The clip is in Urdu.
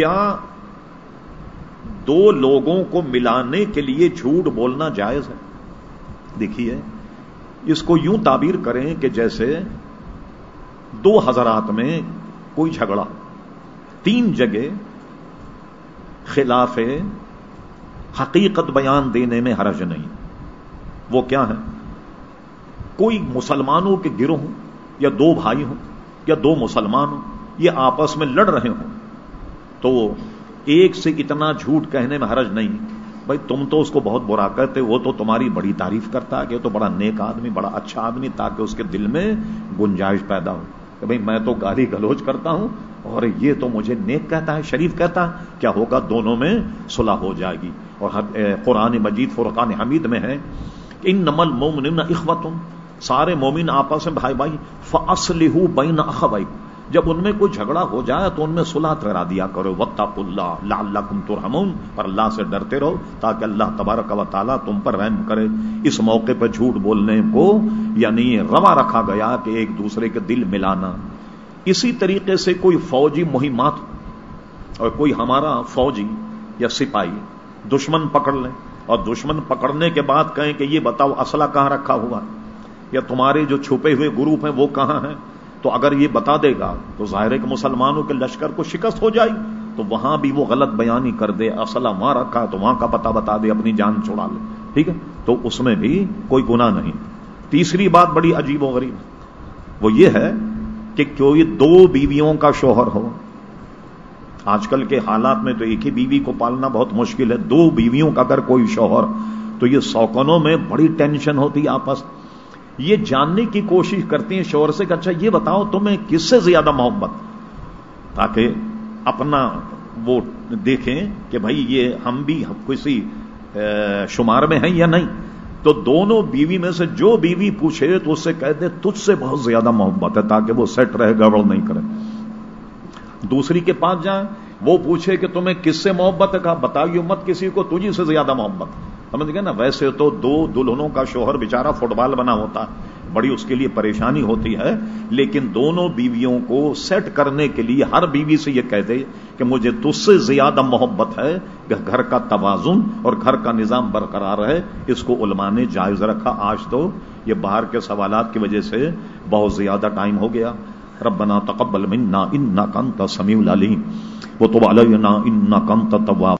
کیا دو لوگوں کو ملانے کے لیے جھوٹ بولنا جائز ہے؟ دیکھیے، اس کو یوں تعبیر کریں کہ جیسے دو حضرات میں کوئی جھگڑا، تین جگہ خلاف حقیقت بیان دینے میں حرج نہیں۔ وہ کیا ہے کوئی مسلمانوں کے گروہ ہوں یا دو بھائی ہوں یا دو مسلمان ہوں، یہ آپس میں لڑ رہے ہوں۔ تو ایک سے اتنا جھوٹ کہنے میں حرج نہیں۔ بھائی تم تو اس کو بہت برا کرتے، وہ تو تمہاری بڑی تعریف کرتا کہ وہ تو بڑا نیک آدمی، بڑا اچھا آدمی، تاکہ اس کے دل میں گنجائش پیدا ہو۔ کہ بھائی میں تو گالی گلوچ کرتا ہوں اور یہ تو مجھے نیک کہتا ہے، شریف کہتا ہے، کیا ہوگا؟ دونوں میں صلح ہو جائے گی۔ اور قرآن مجید فرقان حمید میں ہے ان نمل مومن اخوتم سارے مومن آپس میں بھائی بھائی فصل بین اخبائی جب ان میں کوئی جھگڑا ہو جائے تو ان میں صلح کرا دیا کرو۔ وطاق اللہ لا اللہ کم ترحمون۔ پر اللہ سے ڈرتے رہو تاکہ اللہ تبارک و تعالیٰ تم پر رحم کرے۔ اس موقع پہ جھوٹ بولنے کو یعنی روا رکھا گیا کہ ایک دوسرے کے دل ملانا۔ اسی طریقے سے کوئی فوجی مہمات اور کوئی ہمارا فوجی یا سپاہی دشمن پکڑ لیں اور دشمن پکڑنے کے بعد کہیں کہ یہ بتاؤ اسلحہ کہاں رکھا ہوا یا تمہارے جو چھپے ہوئے گروپ ہیں وہ کہاں ہیں؟ تو اگر یہ بتا دے گا تو ظاہر ہے کہ مسلمانوں کے لشکر کو شکست ہو جائے تو وہاں بھی وہ غلط بیانی کر دے اسلحہ وہاں رکھا، تو وہاں کا پتا بتا دے، اپنی جان چھوڑا لے، ٹھیک ہے؟ تو اس میں بھی کوئی گنا نہیں۔ تیسری بات بڑی عجیب و غریب، وہ یہ ہے کہ کوئی دو بیویوں کا شوہر ہو؟ آج کل کے حالات میں تو ایک ہی بیوی کو پالنا بہت مشکل ہے۔ دو بیویوں کا اگر کوئی شوہر، تو یہ سوکنوں میں بڑی ٹینشن ہوتی آپس۔ یہ جاننے کی کوشش کرتی ہیں شوہر سے کہ اچھا یہ بتاؤ تمہیں کس سے زیادہ محبت؟ تاکہ اپنا وہ دیکھیں کہ بھائی یہ ہم بھی کسی شمار میں ہیں یا نہیں؟ تو دونوں بیوی میں سے جو بیوی پوچھے تو اس سے کہہ دے، تجھ سے بہت زیادہ محبت ہے تاکہ وہ سیٹ رہے، گڑبڑ نہیں کرے۔ دوسری کے پاس جائیں، وہ پوچھے کہ تمہیں کس سے محبت ہے؟ کہا بتائیے مت کسی کو، تجھی سے زیادہ محبت۔ سمجھ گئے نا؟ ویسے تو دو دلہنوں کا شوہر بےچارا فٹ بال بنا ہوتا بڑی اس کے لیے پریشانی ہوتی ہے، لیکن دونوں بیویوں کو سیٹ کرنے کے لیے ہر بیوی سے یہ کہہ دے کہ مجھے تج سے زیادہ محبت ہے، کہ گھر کا توازن اور گھر کا نظام برقرار رہے، اس کو علماء نے جائز رکھا، آج تو یہ باہر کے سوالات کی وجہ سے بہت زیادہ ٹائم ہو گیا۔ ربنا تقبل منا انك انت السميع العليم وتب علينا انك انت التواب